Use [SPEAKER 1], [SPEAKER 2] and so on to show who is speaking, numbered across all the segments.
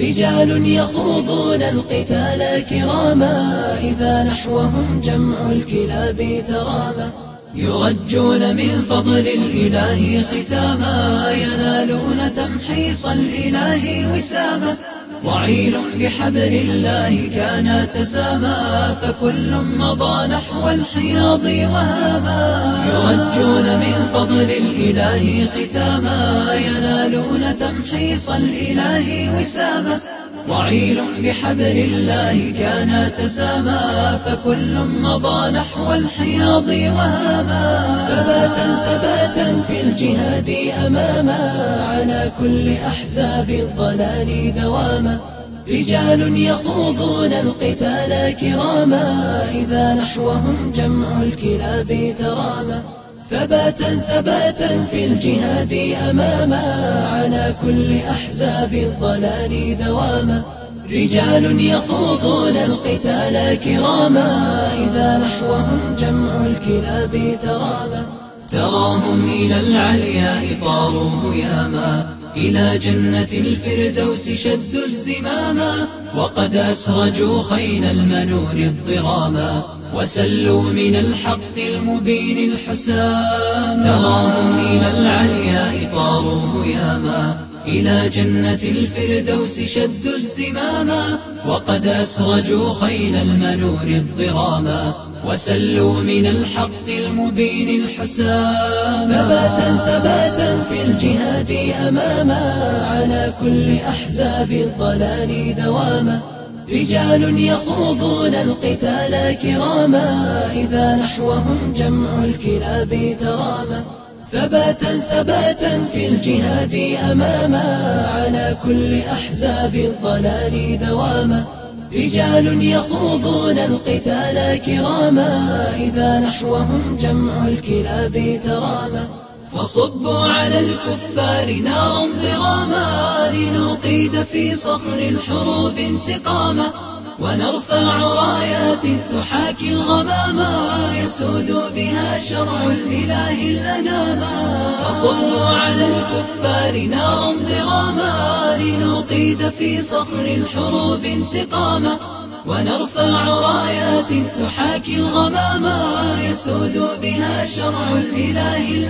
[SPEAKER 1] رجال يخوضون القتال كراما إذا نحوهم جمع الكلاب تراما يرجون من فضل الإله ختاما ينالون تمحيص الإله وساما. ضعيل بحبل الله كان تساما فكل مضى نحو الحياض وهاما. يرجون من فضل الإله ختاما ينالون تمحيص الإله وساما. وعيل بحبل الله كان تساما فكل مضى نحو الحياض وهاما. ثباتا ثباتا في الجهاد أماما. على كل أحزاب الضلال دواما. رجال يخوضون القتال كراما. إذا نحوهم جمع الكلاب تراما. ثباتا ثباتا في الجهاد أماما. على كل أحزاب الضلال دواما. رجال يخوضون القتال كراما. إذا نحوهم جمع الكلاب تراما. تراهم إلى العلياء طاروا هياما إلى جنة الفردوس شدوا الزماما وقد أسرجوا خين المنون الضراما وسلوا من الحق المبين الحسام. تراهم إلى العلياء طاروا هياما إلى جنة الفردوس شدوا الزماما وقد أسرجوا خين المنون الضراما وسلوا من الحق المبين الحسام. ثباتا ثباتا في الجهاد أماما على كل أحزاب الضلال دواما رجال يخوضون القتال كراما إذا نحوهم جمع الكلاب تراما. ثباتا ثباتا في الجهاد أماما على كل أحزاب الضلال دواما. رجال يخوضون القتال كراما إذا نحوهم جمع الكلاب تراما. فصبوا على الكفار نارا ضراما لنقيد في صخر الحروب انتقاما. ونرفع رايات تحاكي الغماما يسود بها شرع الإله الأناما فصبوا على الكفار نارا ضراما لنقيد في صخر الحروب انتقاما ونرفع رايات تحاكي الغماما يسود بها شرع الإله الأناما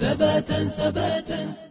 [SPEAKER 1] ثباتا ثباتا